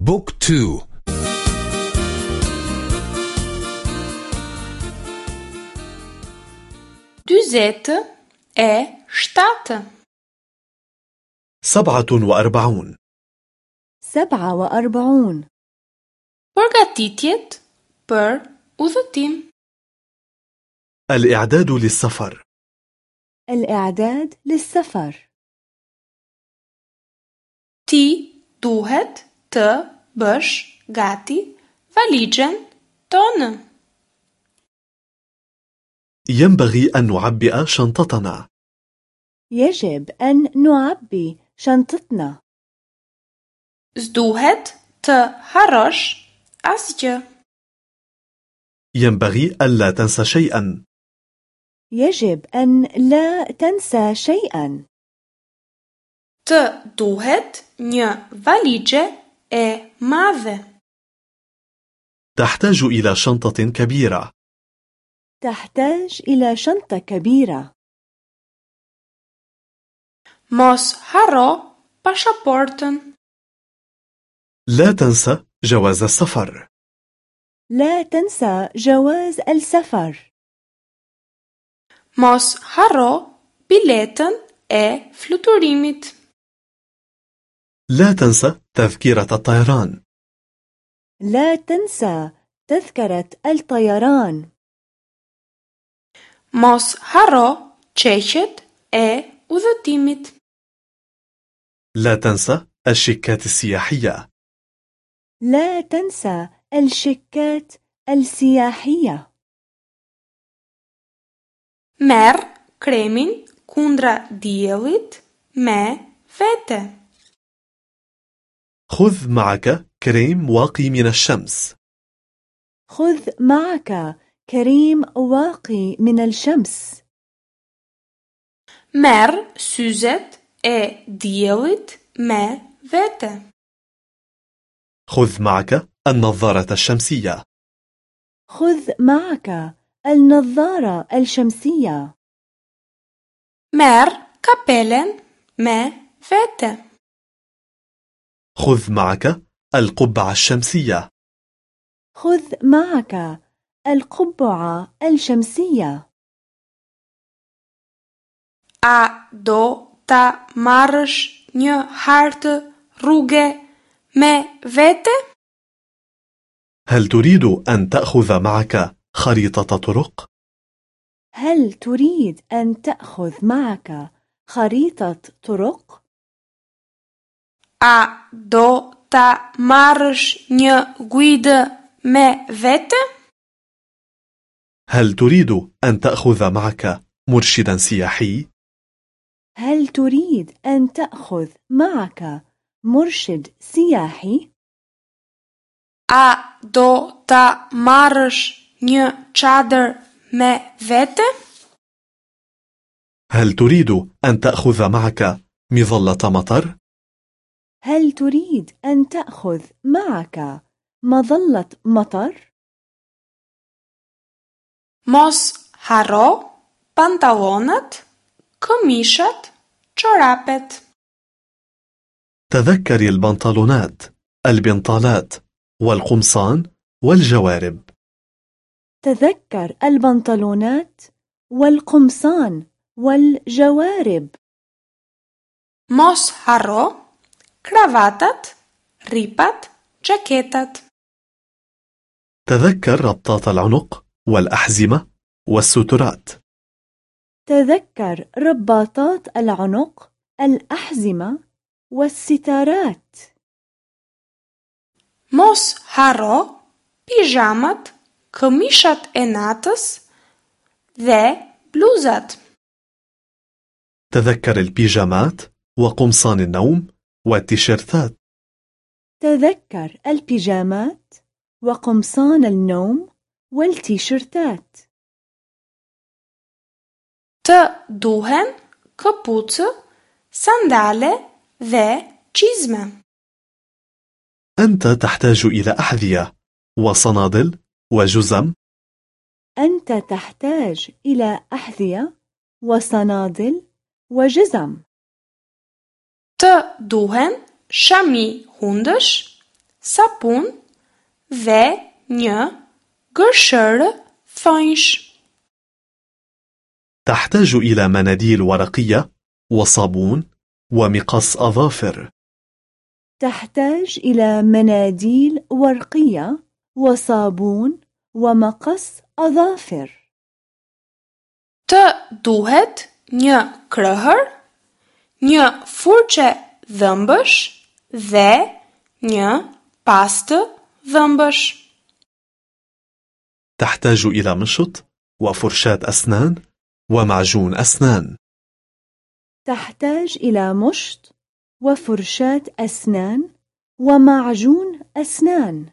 بوك تو. Dyzet e shtatë. سبعة وأربعون. سبعة وأربعون. Përgatitjet për udhëtim. الإعداد للسفر. الإعداد للسفر. Ti duhet të bësh gati valixhen tonë. ينبغي أن نعبئ شنطتنا يجب أن نعبي شنطتنا S'duhet të harrosh asgjë. ينبغي ألا تنسى شيئا يجب أن لا تنسى شيئا Të duhet një valixhe e madhe. تحتاج إلى شنطة كبيرة تحتاج إلى شنطة كبيرة Mos harro pasaportën. لا تنسى جواز السفر لا تنسى جواز السفر Mos harro biletën e fluturimit. لا تنسى تذكرة الطيران لا تنسى تذكرة الطيران Mos harro qeqet e udhëtimit. لا تنسى الشيكات السياحية لا تنسى الشيكات السياحية Merr kremin kundra diellit me vete. خذ معك كريم واقي من الشمس خذ معك كريم واقي من الشمس Merr syzet e diellit me vete. خذ معك النظارة الشمسية خذ معك النظارة الشمسية Merr kapelen me vete. خذ معك القبعة الشمسية خذ معك القبعة الشمسية A do ta marrësh një hartë rruge me vete? هل تريد أن تأخذ معك خريطة طرق؟ هل تريد أن تأخذ معك خريطة طرق؟ A do ta marrësh një guidë me vete? هل تريد أن تأخذ معك مرشدا سياحي؟ هل تريد أن تأخذ معك مرشد سياحي؟ A do ta marrësh një çadër me vete? هل تريد أن تأخذ معك مظلة مطر؟ هل تريد أن تأخذ معك مظلة مطر؟ Mos harro pantallonat, këmishat, çorapet. تذكري البنطلونات البنطالات والقمصان والجوارب تذكر البنطلونات والقمصان والجوارب Mos harro kravatat, ripat, xhaketat. تذكر ربطات العنق والأحزمة والسترات تذكر رباطات العنق الأحزمة والستارات harro pijamat, këmishat e natës dhe bluzat. تذكر البيجامات وقمصان النوم والتيشيرتات. تذكر البيجامات وقمصان النوم والتيشيرتات. Të duhen këpucë, sandale dhe çizme. أنت تحتاج إلى أحذية وصنادل وجزم. أنت تحتاج إلى أحذية وصنادل وجزم. Të duhen shami hundësh, sapun dhe një gërshërë thonjsh. تحتاج إلى مناديل ورقية وصابون ومقص أظافر تحتاج إلى مناديل ورقية وصابون ومقص أظافر Të duhet një krëhër, një furçe dhëmbësh dhe një pastë dhëmbësh. تحتاج إلى مشط وفرشاة أسنان ومعجون أسنان تحتاج إلى مشط وفرشاة أسنان ومعجون أسنان